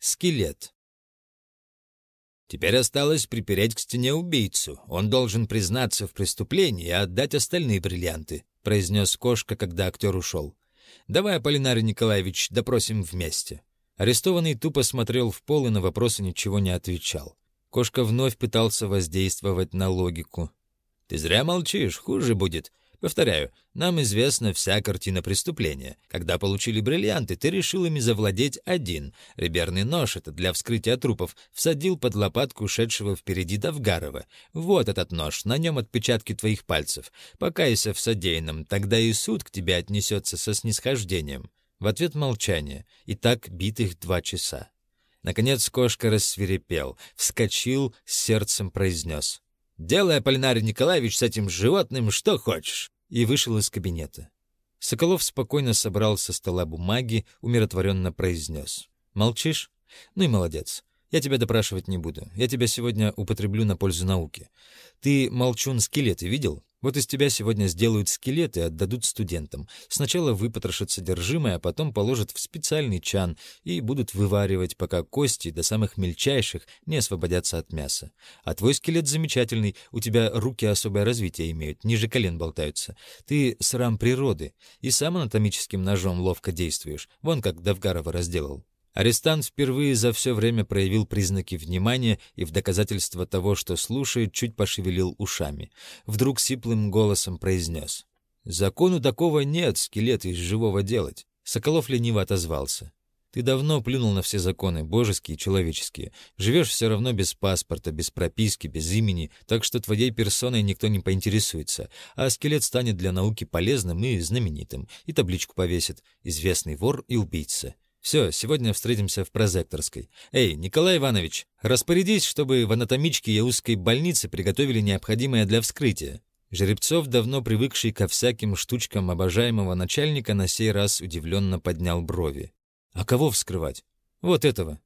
Скелет. Теперь осталось припереть к стене убийцу. Он должен признаться в преступлении и отдать остальные бриллианты, произнес кошка, когда актер ушел. Давай, Аполлинарий Николаевич, допросим вместе. Арестованный тупо смотрел в пол и на вопросы ничего не отвечал. Кошка вновь пытался воздействовать на логику. «Ты зря молчишь, хуже будет. Повторяю, нам известна вся картина преступления. Когда получили бриллианты, ты решил ими завладеть один. Реберный нож, это для вскрытия трупов, всадил под лопатку ушедшего впереди Давгарова. Вот этот нож, на нем отпечатки твоих пальцев. Покайся в содеянном, тогда и суд к тебе отнесется со снисхождением. В ответ молчание. И так битых два часа. Наконец кошка рассверепел, вскочил, сердцем произнес — Делай, Аполлинарий Николаевич, с этим животным что хочешь!» И вышел из кабинета. Соколов спокойно собрал со стола бумаги, умиротворенно произнес. «Молчишь? Ну и молодец. Я тебя допрашивать не буду. Я тебя сегодня употреблю на пользу науки. Ты, молчун, скелеты видел? Вот из тебя сегодня сделают скелеты и отдадут студентам. Сначала выпотрошат содержимое, а потом положат в специальный чан и будут вываривать, пока кости до самых мельчайших не освободятся от мяса. А твой скелет замечательный, у тебя руки особое развитие имеют, ниже колен болтаются. Ты срам природы и сам анатомическим ножом ловко действуешь. Вон как Давгарова разделал. Арестант впервые за все время проявил признаки внимания и в доказательство того, что слушает, чуть пошевелил ушами. Вдруг сиплым голосом произнес. «Закону такого нет, скелет из живого делать». Соколов лениво отозвался. «Ты давно плюнул на все законы, божеские и человеческие. Живешь все равно без паспорта, без прописки, без имени, так что твоей персоной никто не поинтересуется, а скелет станет для науки полезным и знаменитым, и табличку повесит «Известный вор и убийца». Все, сегодня встретимся в прозекторской. Эй, Николай Иванович, распорядись, чтобы в анатомичке и узкой больнице приготовили необходимое для вскрытия». Жеребцов, давно привыкший ко всяким штучкам обожаемого начальника, на сей раз удивленно поднял брови. «А кого вскрывать? Вот этого.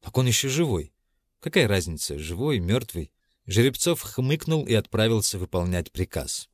Так он еще живой. Какая разница, живой, мертвый?» Жеребцов хмыкнул и отправился выполнять приказ.